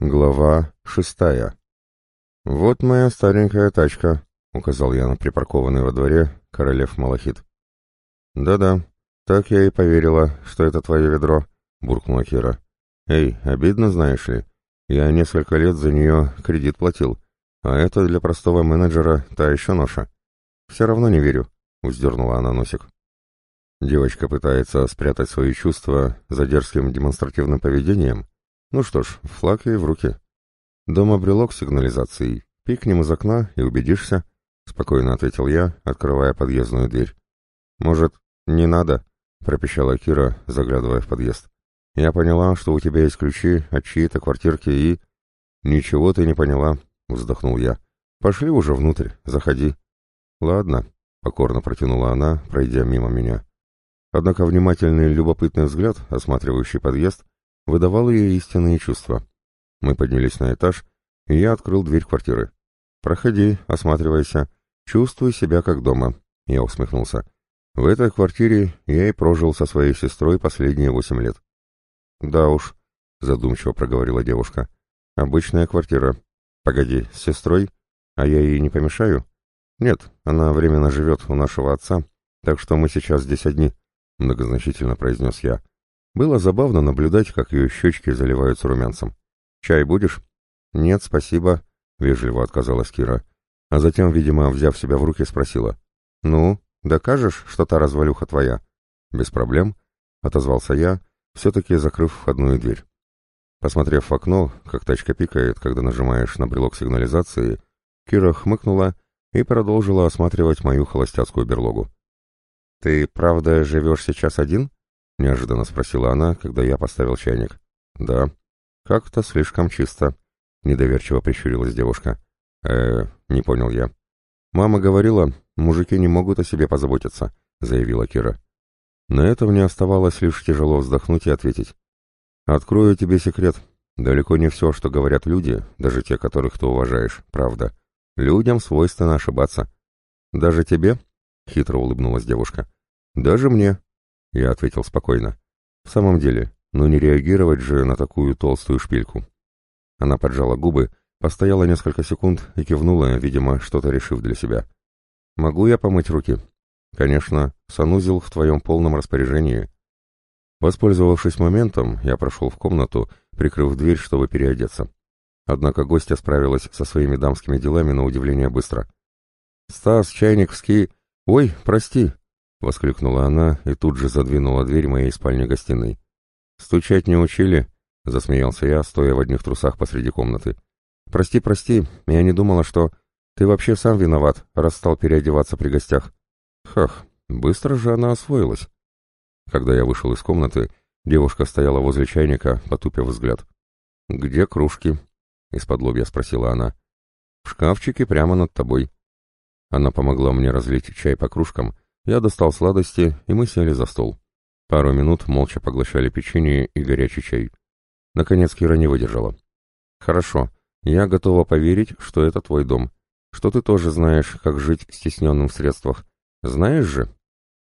Глава шестая. «Вот моя старенькая тачка», — указал я на припаркованный во дворе королев Малахит. «Да-да, так я и поверила, что это твое ведро», — буркнула Кира. «Эй, обидно, знаешь ли? Я несколько лет за нее кредит платил, а это для простого менеджера та еще ноша. Все равно не верю», — вздернула она носик. Девочка пытается спрятать свои чувства за дерзким демонстративным поведением, ну что ж, флаг ей в руки. Дома брелок с сигнализацией. Пикнем из окна и убедишься, — спокойно ответил я, открывая подъездную дверь. Может, не надо? — пропищала Кира, заглядывая в подъезд. Я поняла, что у тебя есть ключи от чьей-то квартирки и... Ничего ты не поняла, — вздохнул я. Пошли уже внутрь, заходи. Ладно, — покорно протянула она, пройдя мимо меня. Однако внимательный любопытный взгляд, осматривающий подъезд, выдавал ее истинные чувства. Мы поднялись на этаж, и я открыл дверь квартиры. «Проходи, осматривайся. Чувствуй себя как дома», — я усмехнулся. «В этой квартире я и прожил со своей сестрой последние восемь лет». «Да уж», — задумчиво проговорила девушка. «Обычная квартира. Погоди, с сестрой? А я ей не помешаю?» «Нет, она временно живет у нашего отца, так что мы сейчас здесь одни», — многозначительно произнес я. Было забавно наблюдать, как ее щечки заливаются румянцем. «Чай будешь?» «Нет, спасибо», — вежливо отказалась Кира. А затем, видимо, взяв себя в руки, спросила. «Ну, докажешь, что та развалюха твоя?» «Без проблем», — отозвался я, все-таки закрыв входную дверь. Посмотрев в окно, как тачка пикает, когда нажимаешь на брелок сигнализации, Кира хмыкнула и продолжила осматривать мою холостяцкую берлогу. «Ты правда живешь сейчас один?» — неожиданно спросила она, когда я поставил чайник. «Да». «Как-то слишком чисто», — недоверчиво прищурилась девушка. э не понял я. «Мама говорила, мужики не могут о себе позаботиться», — заявила Кира. На это мне оставалось лишь тяжело вздохнуть и ответить. «Открою тебе секрет. Далеко не все, что говорят люди, даже те, которых ты уважаешь, правда. Людям свойственно ошибаться». «Даже тебе?» — хитро улыбнулась девушка. «Даже мне», я ответил спокойно. В самом деле, ну не реагировать же на такую толстую шпильку. Она поджала губы, постояла несколько секунд и кивнула, видимо, что-то решив для себя. «Могу я помыть руки?» «Конечно, санузел в твоем полном распоряжении». Воспользовавшись моментом, я прошел в комнату, прикрыв дверь, чтобы переодеться. Однако гостья справилась со своими дамскими делами на удивление быстро. «Стас, чайник, ски... Ой, прости!» — воскликнула она и тут же задвинула дверь моей спальни-гостиной. «Стучать не учили?» — засмеялся я, стоя в одних трусах посреди комнаты. «Прости, прости, я не думала, что... Ты вообще сам виноват, раз стал переодеваться при гостях». Хах, быстро же она освоилась. Когда я вышел из комнаты, девушка стояла возле чайника, потупив взгляд. «Где кружки?» — из-под лобья спросила она. «В шкафчике прямо над тобой». Она помогла мне разлить чай по кружкам, я достал сладости, и мы сели за стол. Пару минут молча поглощали печенье и горячий чай. Наконец Кира не выдержала. «Хорошо, я готова поверить, что это твой дом, что ты тоже знаешь, как жить стесненным в средствах. Знаешь же?»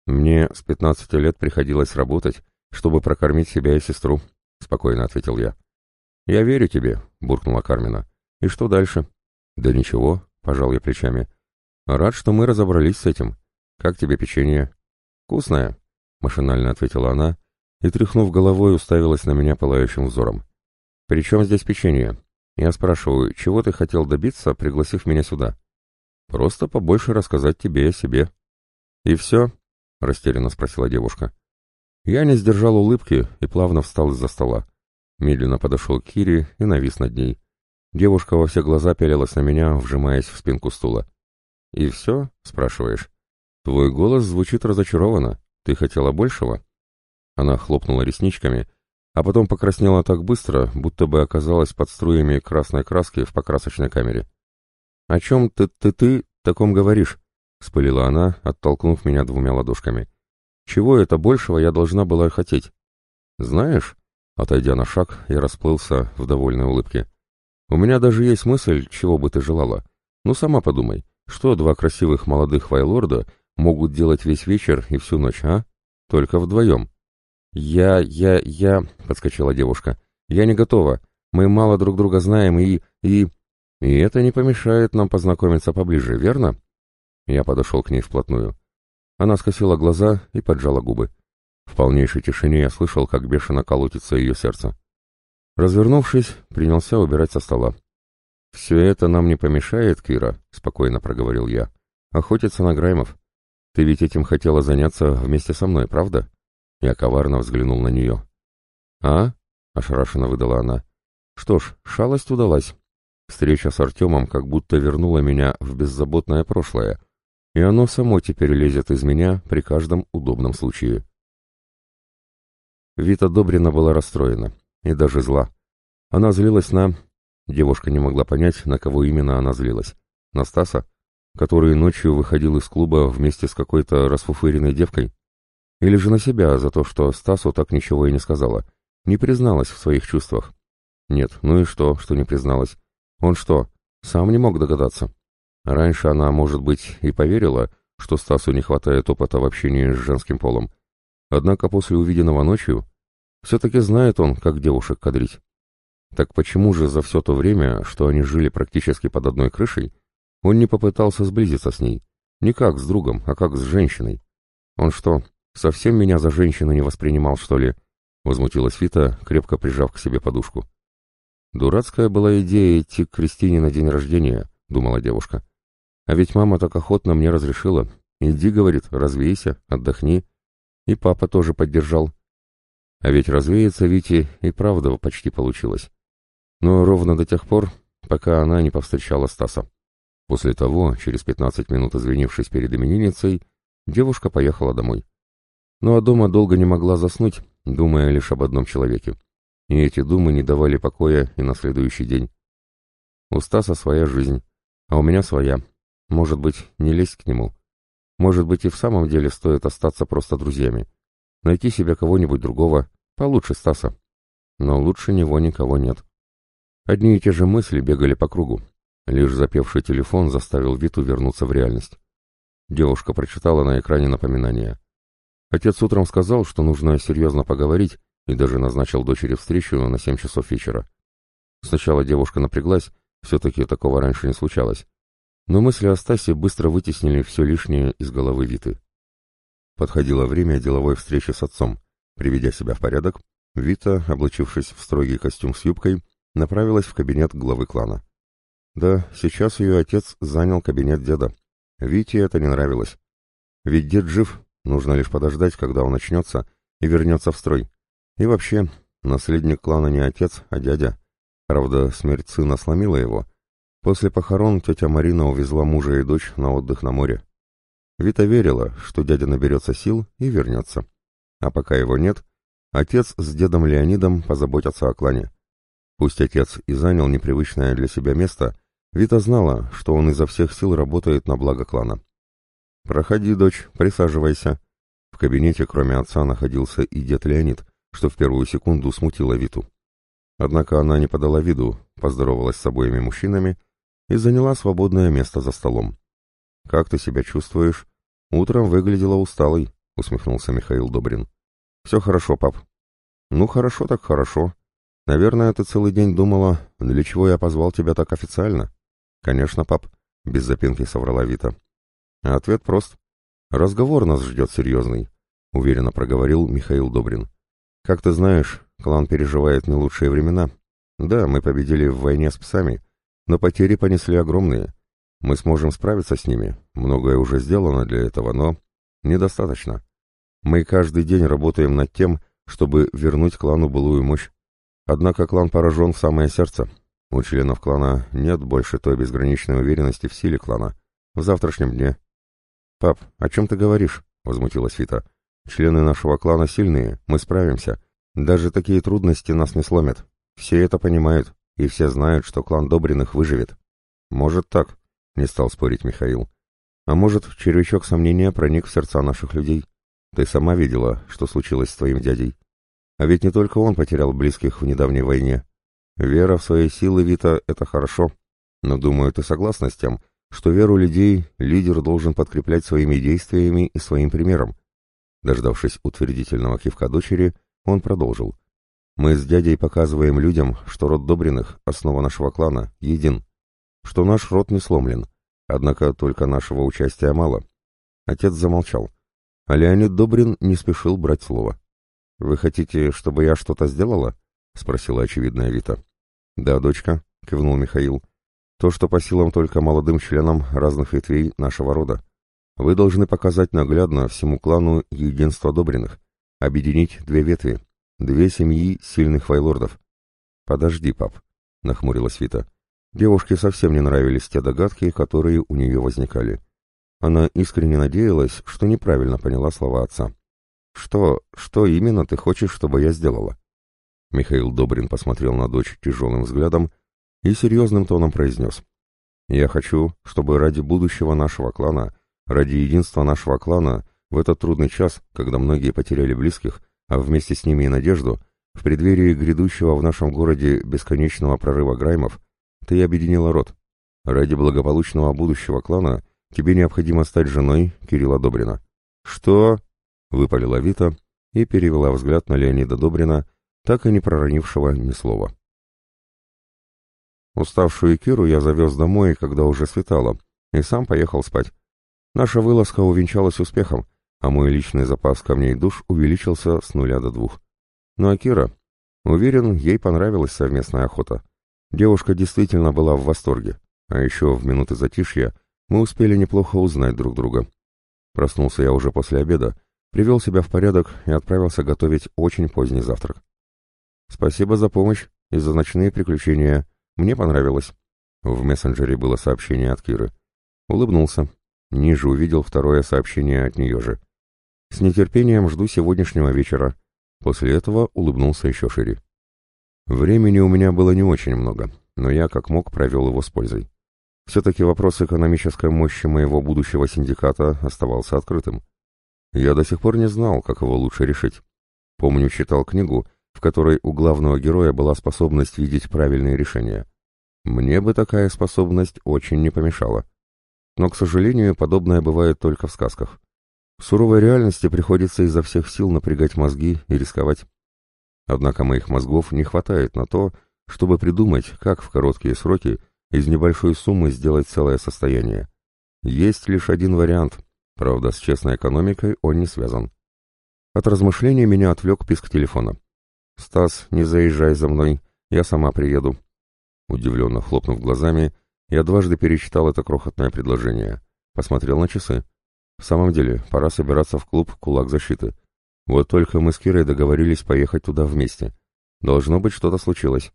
«Мне с пятнадцати лет приходилось работать, чтобы прокормить себя и сестру», — спокойно ответил я. «Я верю тебе», — буркнула Кармина. «И что дальше?» «Да ничего», — пожал я плечами. «Рад, что мы разобрались с этим. «Как тебе печенье?» «Вкусное», — машинально ответила она и, тряхнув головой, уставилась на меня пылающим взором. «При чем здесь печенье?» Я спрашиваю, чего ты хотел добиться, пригласив меня сюда? Просто побольше рассказать тебе о себе. И все? Растерянно спросила девушка. Я не сдержал улыбки и плавно встал из-за стола. Медленно подошел к Кире и навис над ней. Девушка во все глаза пялилась на меня, вжимаясь в спинку стула. «И все?» — спрашиваешь. «Твой голос звучит разочарованно. Ты хотела большего?» Она хлопнула ресничками, а потом покраснела так быстро, будто бы оказалась под струями красной краски в покрасочной камере. «О чем ты-ты-ты таком говоришь?» — вспылила она, оттолкнув меня двумя ладошками. «Чего это большего я должна была хотеть?» «Знаешь...» — отойдя на шаг, я расплылся в довольной улыбке. «У меня даже есть мысль, чего бы ты желала. Ну, сама подумай, что два красивых молодых вайлорда могут делать весь вечер и всю ночь, а? Только вдвоем. «Я, я, я...» — подскочила девушка. «Я не готова. Мы мало друг друга знаем и... и... И это не помешает нам познакомиться поближе, верно?» Я подошел к ней вплотную. Она скосила глаза и поджала губы. В полнейшей тишине я слышал, как бешено колотится ее сердце. Развернувшись, принялся убирать со стола. «Все это нам не помешает, Кира», — спокойно проговорил я. «Охотиться на Граймов. Ты ведь этим хотела заняться вместе со мной, правда?» Я коварно взглянул на нее. «А?» — ошарашенно выдала она. «Что ж, шалость удалась. Встреча с Артемом как будто вернула меня в беззаботное прошлое, и оно само теперь лезет из меня при каждом удобном случае». Вита Добрина была расстроена и даже зла. Она злилась на... Девушка не могла понять, на кого именно она злилась. На Стаса, который ночью выходил из клуба вместе с какой-то расфуфыренной девкой? Или же на себя за то, что Стасу так ничего и не сказала, не призналась в своих чувствах? Нет, ну и что, что не призналась? Он что, сам не мог догадаться? Раньше она, может быть, и поверила, что Стасу не хватает опыта в общении с женским полом. Однако после увиденного ночью все-таки знает он, как девушек кадрить. Так почему же за все то время, что они жили практически под одной крышей, он не попытался сблизиться с ней? Не как с другом, а как с женщиной. Он что, совсем меня за женщину не воспринимал, что ли? Возмутилась Вита, крепко прижав к себе подушку. Дурацкая была идея идти к Кристине на день рождения, думала девушка. А ведь мама так охотно мне разрешила. Иди, говорит, развейся, отдохни. И папа тоже поддержал. А ведь развеяться Вите и правда почти получилось. Но ровно до тех пор, пока она не повстречала Стаса. После того, через пятнадцать минут извинившись перед именинницей, девушка поехала домой. Ну а дома долго не могла заснуть, думая лишь об одном человеке. И эти думы не давали покоя и на следующий день. У Стаса своя жизнь, а у меня своя. Может быть, не лезть к нему. Может быть, и в самом деле стоит остаться просто друзьями. Найти себе кого-нибудь другого, получше Стаса. Но лучше него никого нет. Одни и те же мысли бегали по кругу. Лишь запевший телефон заставил Виту вернуться в реальность. Девушка прочитала на экране напоминание. Отец утром сказал, что нужно серьезно поговорить, и даже назначил дочери встречу на семь часов вечера. Сначала девушка напряглась, все-таки такого раньше не случалось. Но мысли о Стасе быстро вытеснили все лишнее из головы Виты. Подходило время деловой встречи с отцом. Приведя себя в порядок, Вита, облачившись в строгий костюм с юбкой, направилась в кабинет главы клана. Да, сейчас ее отец занял кабинет деда. Вите это не нравилось. Ведь дед жив, нужно лишь подождать, когда он начнется, и вернется в строй. И вообще, наследник клана не отец, а дядя. Правда, смерть сына сломила его. После похорон тетя Марина увезла мужа и дочь на отдых на море. Вита верила, что дядя наберется сил и вернется. А пока его нет, отец с дедом Леонидом позаботятся о клане. Пусть отец и занял непривычное для себя место, Вита знала, что он изо всех сил работает на благо клана. «Проходи, дочь, присаживайся». В кабинете, кроме отца, находился и дед Леонид, что в первую секунду смутило Виту. Однако она не подала виду, поздоровалась с обоими мужчинами и заняла свободное место за столом. «Как ты себя чувствуешь?» «Утром выглядела усталой», — усмехнулся Михаил Добрин. «Все хорошо, пап». «Ну, хорошо так хорошо», «Наверное, ты целый день думала, для чего я позвал тебя так официально?» «Конечно, пап», — без запинки соврала Вита. А ответ прост. «Разговор нас ждет серьезный», — уверенно проговорил Михаил Добрин. «Как ты знаешь, клан переживает не лучшие времена. Да, мы победили в войне с псами, но потери понесли огромные. Мы сможем справиться с ними, многое уже сделано для этого, но недостаточно. Мы каждый день работаем над тем, чтобы вернуть клану былую мощь. Однако клан поражен в самое сердце. У членов клана нет больше той безграничной уверенности в силе клана. В завтрашнем дне. «Пап, о чем ты говоришь?» — возмутилась Вита. «Члены нашего клана сильные, мы справимся. Даже такие трудности нас не сломят. Все это понимают, и все знают, что клан Добриных выживет». «Может так», — не стал спорить Михаил. «А может, червячок сомнения проник в сердца наших людей. Ты сама видела, что случилось с твоим дядей. А ведь не только он потерял близких в недавней войне. Вера в свои силы, Вита, это хорошо. Но, думаю, ты согласна с тем, что веру людей лидер должен подкреплять своими действиями и своим примером. Дождавшись утвердительного кивка дочери, он продолжил. Мы с дядей показываем людям, что род Добриных, основа нашего клана, един, что наш род не сломлен, однако только нашего участия мало. Отец замолчал, а Леонид Добрин не спешил брать слово. «Вы хотите, чтобы я что-то сделала?» — спросила очевидная Вита. «Да, дочка», — кивнул Михаил. «То, что по силам только молодым членам разных ветвей нашего рода. Вы должны показать наглядно всему клану единство Добриных, объединить две ветви, две семьи сильных вайлордов». «Подожди, пап», — нахмурилась Вита. Девушке совсем не нравились те догадки, которые у нее возникали. Она искренне надеялась, что неправильно поняла слова отца. «Что, что именно ты хочешь, чтобы я сделала?» Михаил Добрин посмотрел на дочь тяжелым взглядом и серьезным тоном произнес. «Я хочу, чтобы ради будущего нашего клана, ради единства нашего клана, в этот трудный час, когда многие потеряли близких, а вместе с ними и надежду, в преддверии грядущего в нашем городе бесконечного прорыва Граймов, ты объединила род. Ради благополучного будущего клана тебе необходимо стать женой Кирилла Добрина». «Что?» — выпалила Вита и перевела взгляд на Леонида Добрина, так и не проронившего ни слова. Уставшую Киру я завез домой, когда уже светало, и сам поехал спать. Наша вылазка увенчалась успехом, а мой личный запас камней душ увеличился с нуля до двух. Ну а Кира? Уверен, ей понравилась совместная охота. Девушка действительно была в восторге, а еще в минуты затишья мы успели неплохо узнать друг друга. Проснулся я уже после обеда, привел себя в порядок и отправился готовить очень поздний завтрак. «Спасибо за помощь и за ночные приключения. Мне понравилось». В мессенджере было сообщение от Киры. Улыбнулся. Ниже увидел второе сообщение от нее же. «С нетерпением жду сегодняшнего вечера». После этого улыбнулся еще шире. Времени у меня было не очень много, но я как мог провел его с пользой. Все-таки вопрос экономической мощи моего будущего синдиката оставался открытым. Я до сих пор не знал, как его лучше решить. Помню, читал книгу, в которой у главного героя была способность видеть правильные решения. Мне бы такая способность очень не помешала. Но, к сожалению, подобное бывает только в сказках. В суровой реальности приходится изо всех сил напрягать мозги и рисковать. Однако моих мозгов не хватает на то, чтобы придумать, как в короткие сроки из небольшой суммы сделать целое состояние. Есть лишь один вариант, правда, с честной экономикой он не связан. От размышлений меня отвлек писк телефона. «Стас, не заезжай за мной, я сама приеду». Удивленно хлопнув глазами, я дважды перечитал это крохотное предложение. Посмотрел на часы. В самом деле, пора собираться в клуб «Кулак защиты». Вот только мы с Кирой договорились поехать туда вместе. Должно быть, что-то случилось.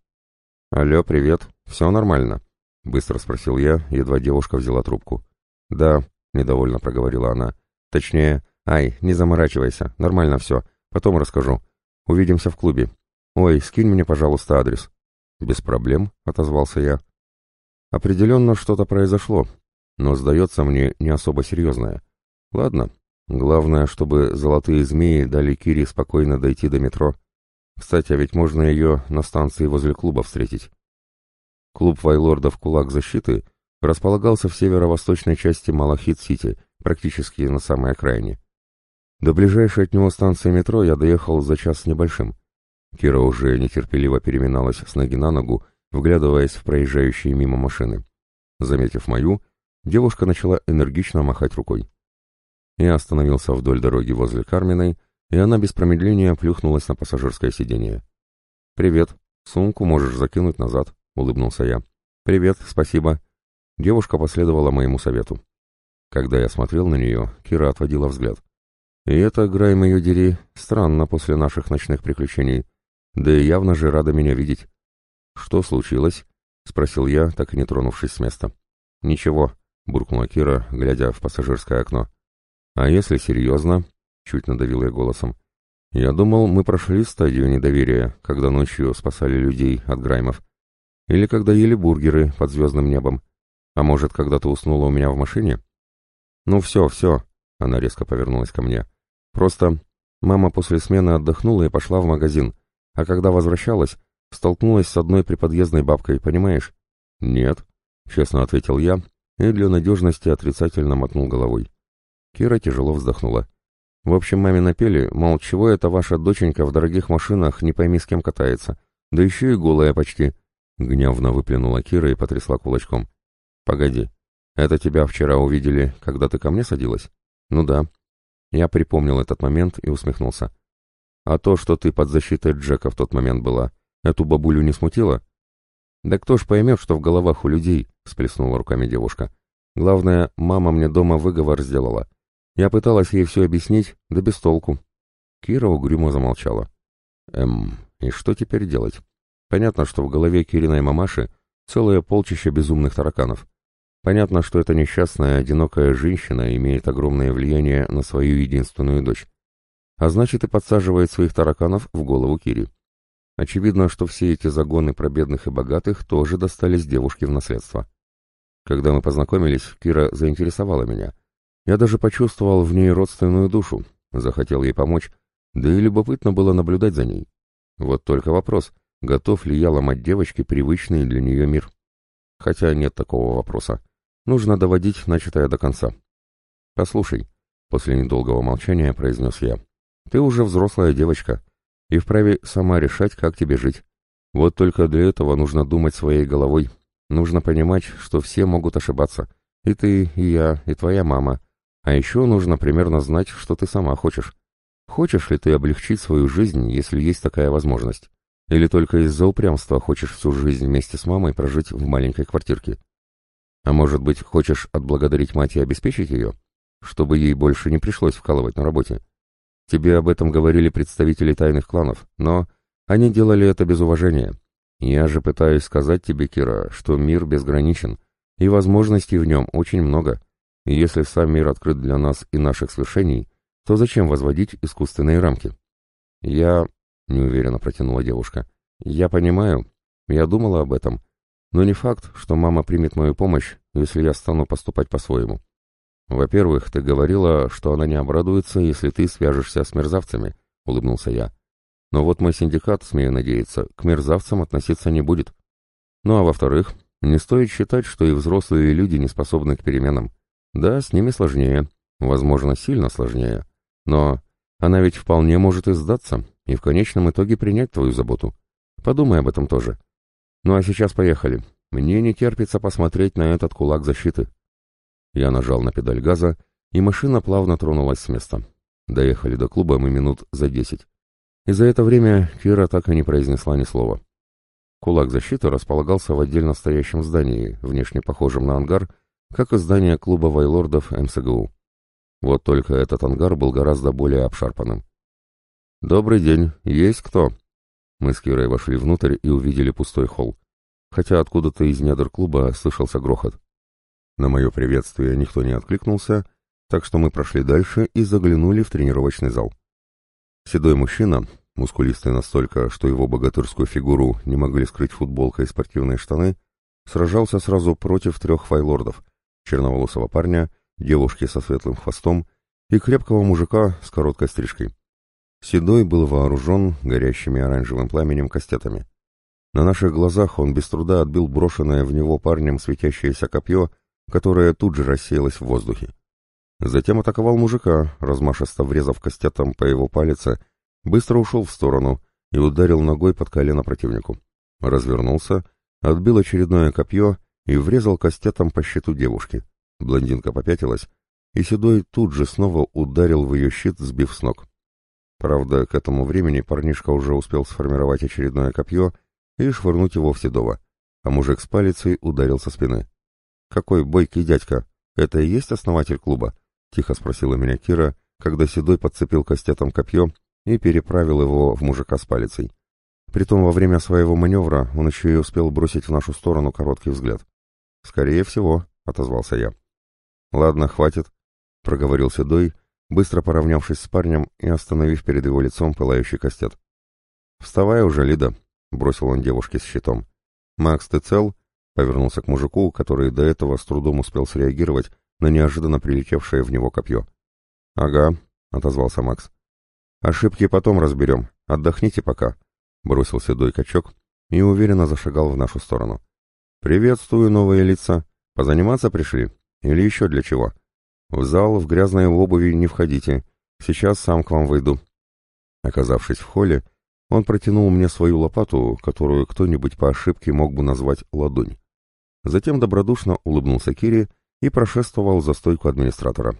«Алло, привет. Все нормально?» — быстро спросил я, едва девушка взяла трубку. «Да», — недовольно проговорила она. «Точнее, ай, не заморачивайся, нормально все. Потом расскажу. Увидимся в клубе. Ой, скинь мне, пожалуйста, адрес». «Без проблем», — отозвался я. «Определенно что-то произошло, но, сдается мне, не особо серьезное. Ладно, главное, чтобы золотые змеи дали Кире спокойно дойти до метро. Кстати, а ведь можно ее на станции возле клуба встретить». Клуб вайлордов «Кулак защиты» располагался в северо-восточной части Малахит-Сити, практически на самой окраине. До ближайшей от него станции метро я доехал за час с небольшим. Кира уже нетерпеливо переминалась с ноги на ногу, вглядываясь в проезжающие мимо машины. Заметив мою, девушка начала энергично махать рукой. Я остановился вдоль дороги возле Карминой, и она без промедления плюхнулась на пассажирское сиденье. «Привет. Сумку можешь закинуть назад», — улыбнулся я. «Привет, спасибо». Девушка последовала моему совету. Когда я смотрел на нее, Кира отводила взгляд. И это, Грайм ее дери, странно после наших ночных приключений. Да и явно же рада меня видеть. «Что случилось?» — спросил я, так и не тронувшись с места. «Ничего», — буркнула Кира, глядя в пассажирское окно. «А если серьезно?» — чуть надавил я голосом. «Я думал, мы прошли стадию недоверия, когда ночью спасали людей от Граймов. Или когда ели бургеры под звездным небом. А может, когда ты уснула у меня в машине?» «Ну все, все», — она резко повернулась ко мне. «Просто мама после смены отдохнула и пошла в магазин, а когда возвращалась, столкнулась с одной приподъездной бабкой, понимаешь?» «Нет», — честно ответил я и для надежности отрицательно мотнул головой. Кира тяжело вздохнула. В общем, маме напели, мол, чего это ваша доченька в дорогих машинах не пойми с кем катается. Да еще и голая почти. Гневно выплюнула Кира и потрясла кулачком. Погоди, это тебя вчера увидели, когда ты ко мне садилась? Ну да. Я припомнил этот момент и усмехнулся. А то, что ты под защитой Джека в тот момент была, эту бабулю не смутило? Да кто ж поймет, что в головах у людей, всплеснула руками девушка. Главное, мама мне дома выговор сделала. Я пыталась ей все объяснить, да без толку. Кира угрюмо замолчала. Эм, и что теперь делать? Понятно, что в голове Кириной мамаши целое полчище безумных тараканов. Понятно, что эта несчастная, одинокая женщина имеет огромное влияние на свою единственную дочь. А значит и подсаживает своих тараканов в голову Кири. Очевидно, что все эти загоны про бедных и богатых тоже достались девушке в наследство. Когда мы познакомились, Кира заинтересовала меня. Я даже почувствовал в ней родственную душу, захотел ей помочь, да и любопытно было наблюдать за ней. Вот только вопрос, готов ли я ломать девочке привычный для нее мир. Хотя нет такого вопроса. Нужно доводить начатое до конца. «Послушай», — после недолгого молчания произнес я, — «ты уже взрослая девочка и вправе сама решать, как тебе жить. Вот только для этого нужно думать своей головой. Нужно понимать, что все могут ошибаться. И ты, и я, и твоя мама. А еще нужно примерно знать, что ты сама хочешь. Хочешь ли ты облегчить свою жизнь, если есть такая возможность? Или только из-за упрямства хочешь всю жизнь вместе с мамой прожить в маленькой квартирке? А может быть, хочешь отблагодарить мать и обеспечить ее, чтобы ей больше не пришлось вкалывать на работе? Тебе об этом говорили представители тайных кланов, но они делали это без уважения. Я же пытаюсь сказать тебе, Кира, что мир безграничен, и возможностей в нем очень много. И если сам мир открыт для нас и наших свершений, то зачем возводить искусственные рамки? Я... — неуверенно протянула девушка. «Я понимаю. Я думала об этом. Но не факт, что мама примет мою помощь, если я стану поступать по-своему. Во-первых, ты говорила, что она не обрадуется, если ты свяжешься с мерзавцами, — улыбнулся я. Но вот мой синдикат, смею надеяться, к мерзавцам относиться не будет. Ну а во-вторых, не стоит считать, что и взрослые люди не способны к переменам. Да, с ними сложнее, возможно, сильно сложнее. Но она ведь вполне может и сдаться, и в конечном итоге принять твою заботу. Подумай об этом тоже. Ну а сейчас поехали. Мне не терпится посмотреть на этот кулак защиты. Я нажал на педаль газа, и машина плавно тронулась с места. Доехали до клуба мы минут за десять. И за это время Кира так и не произнесла ни слова. Кулак защиты располагался в отдельно стоящем здании, внешне похожем на ангар, как и здание клуба вайлордов МСГУ. Вот только этот ангар был гораздо более обшарпанным. «Добрый день. Есть кто?» Мы с Кирой вошли внутрь и увидели пустой холл, хотя откуда-то из недр клуба слышался грохот. На мое приветствие никто не откликнулся, так что мы прошли дальше и заглянули в тренировочный зал. Седой мужчина, мускулистый настолько, что его богатырскую фигуру не могли скрыть футболка и спортивные штаны, сражался сразу против трех файлордов, черноволосого парня, девушки со светлым хвостом и крепкого мужика с короткой стрижкой. Седой был вооружен горящими оранжевым пламенем кастетами. На наших глазах он без труда отбил брошенное в него парнем светящееся копье, которое тут же рассеялось в воздухе. Затем атаковал мужика, размашисто врезав кастетом по его палице, быстро ушел в сторону и ударил ногой под колено противнику. Развернулся, отбил очередное копье и врезал кастетом по щиту девушки. Блондинка попятилась, и Седой тут же снова ударил в ее щит, сбив с ног. Правда, к этому времени парнишка уже успел сформировать очередное копье и швырнуть его в Седова, а мужик с палицей ударил со спины. «Какой бойкий дядька! Это и есть основатель клуба?» — тихо спросила меня Кира, когда Седой подцепил костятом копье и переправил его в мужика с палицей. Притом во время своего маневра он еще и успел бросить в нашу сторону короткий взгляд. «Скорее всего», — отозвался я. «Ладно, хватит», — проговорил Седой, быстро поравнявшись с парнем и остановив перед его лицом пылающий костет. «Вставай уже, Лида», — бросил он девушке с щитом. «Макс, ты цел?» — повернулся к мужику, который до этого с трудом успел среагировать на неожиданно прилетевшее в него копье. «Ага», — отозвался Макс. «Ошибки потом разберем. Отдохните пока», — бросил седой качок и уверенно зашагал в нашу сторону. «Приветствую, новые лица. Позаниматься пришли? Или еще для чего?» В зал в грязной обуви не входите. Сейчас сам к вам войду». Оказавшись в холле, он протянул мне свою лопату, которую кто-нибудь по ошибке мог бы назвать ладонь. Затем добродушно улыбнулся Кире и прошествовал за стойку администратора.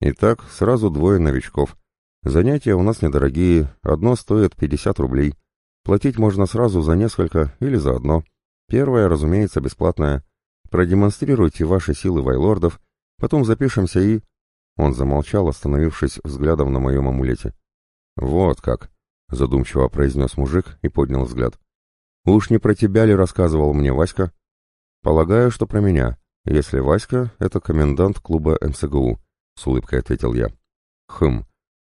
Итак, сразу двое новичков. Занятия у нас недорогие, одно стоит 50 рублей. Платить можно сразу за несколько или за одно. Первое, разумеется, бесплатное. Продемонстрируйте ваши силы вайлордов, потом запишемся и... Он замолчал, остановившись взглядом на моем амулете. «Вот как», — задумчиво произнес мужик и поднял взгляд. «Уж не про тебя ли рассказывал мне Васька?» «Полагаю, что про меня, если Васька — это комендант клуба МСГУ», — с улыбкой ответил я. «Хм,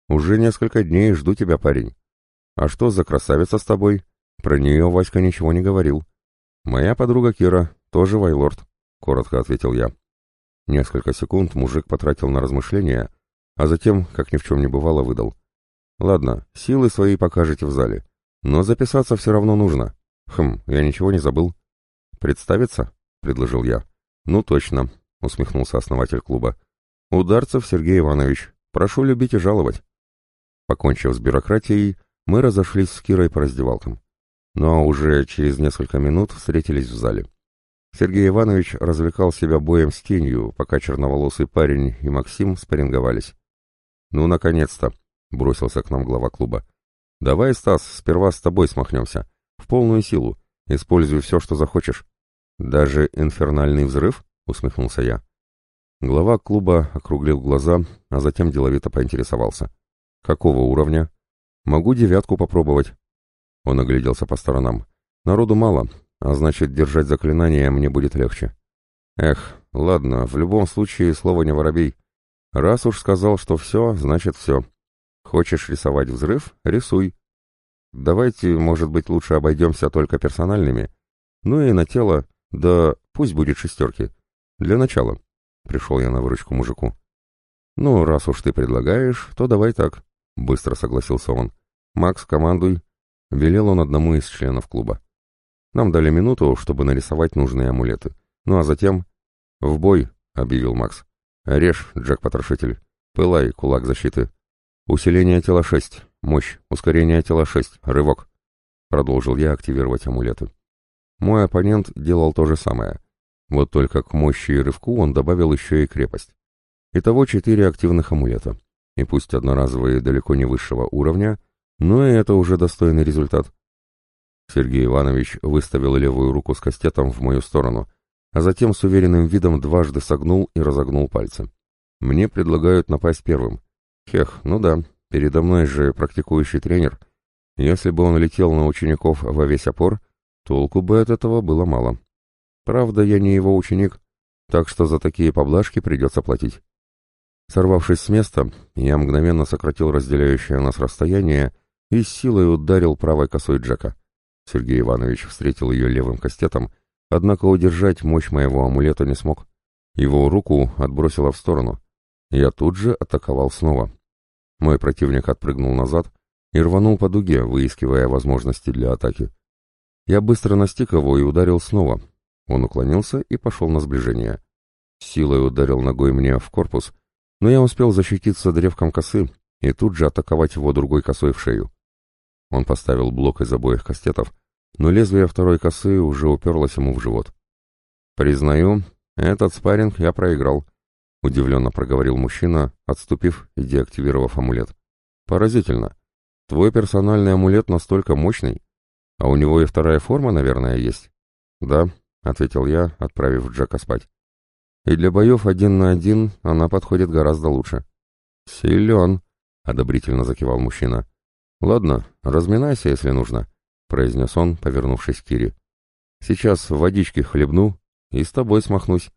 уже несколько дней жду тебя, парень. А что за красавица с тобой? Про нее Васька ничего не говорил». «Моя подруга Кира, тоже вайлорд», — коротко ответил я. Несколько секунд мужик потратил на размышления, а затем, как ни в чем не бывало, выдал. «Ладно, силы свои покажете в зале, но записаться все равно нужно. Хм, я ничего не забыл». «Представиться?» — предложил я. «Ну точно», — усмехнулся основатель клуба. «Ударцев Сергей Иванович. Прошу любить и жаловать». Покончив с бюрократией, мы разошлись с Кирой по раздевалкам. Но уже через несколько минут встретились в зале. Сергей Иванович развлекал себя боем с тенью, пока черноволосый парень и Максим спарринговались. «Ну, наконец-то!» — бросился к нам глава клуба. «Давай, Стас, сперва с тобой смахнемся. В полную силу. Используй все, что захочешь». «Даже инфернальный взрыв?» — усмехнулся я. Глава клуба округлил глаза, а затем деловито поинтересовался. «Какого уровня?» «Могу девятку попробовать». Он огляделся по сторонам. «Народу мало, а значит, держать заклинание мне будет легче». «Эх, ладно, в любом случае слово не воробей. Раз уж сказал, что все, значит все. Хочешь рисовать взрыв — рисуй. Давайте, может быть, лучше обойдемся только персональными. Ну и на тело да пусть будет шестерки. Для начала. Пришел я на выручку мужику. Ну, раз уж ты предлагаешь, то давай так. Быстро согласился он. Макс, командуй. Велел он одному из членов клуба. Нам дали минуту, чтобы нарисовать нужные амулеты. Ну а затем... «В бой!» — объявил Макс. «Режь, Джек-потрошитель. Пылай, кулак защиты. Усиление тела 6. Мощь. Ускорение тела 6. Рывок». Продолжил я активировать амулеты. Мой оппонент делал то же самое. Вот только к мощи и рывку он добавил еще и крепость. Итого четыре активных амулета. И пусть одноразовые далеко не высшего уровня, но и это уже достойный результат. Сергей Иванович выставил левую руку с кастетом в мою сторону, а затем с уверенным видом дважды согнул и разогнул пальцы. Мне предлагают напасть первым. Хех, ну да, передо мной же практикующий тренер. Если бы он летел на учеников во весь опор, Толку бы от этого было мало. Правда, я не его ученик, так что за такие поблажки придется платить. Сорвавшись с места, я мгновенно сократил разделяющее нас расстояние и с силой ударил правой косой Джека. Сергей Иванович встретил ее левым кастетом, однако удержать мощь моего амулета не смог. Его руку отбросило в сторону. Я тут же атаковал снова. Мой противник отпрыгнул назад и рванул по дуге, выискивая возможности для атаки. Я быстро настиг его и ударил снова. Он уклонился и пошел на сближение. Силой ударил ногой мне в корпус, но я успел защититься древком косы и тут же атаковать его другой косой в шею. Он поставил блок из обоих кастетов, но лезвие второй косы уже уперлось ему в живот. «Признаю, этот спарринг я проиграл», — удивленно проговорил мужчина, отступив и деактивировав амулет. «Поразительно. Твой персональный амулет настолько мощный, а у него и вторая форма, наверное, есть? Да, ответил я, отправив Джека спать. И для боев один на один она подходит гораздо лучше. Силен, одобрительно закивал мужчина. Ладно, разминайся, если нужно, произнес он, повернувшись к Кире. Сейчас водички хлебну и с тобой смахнусь.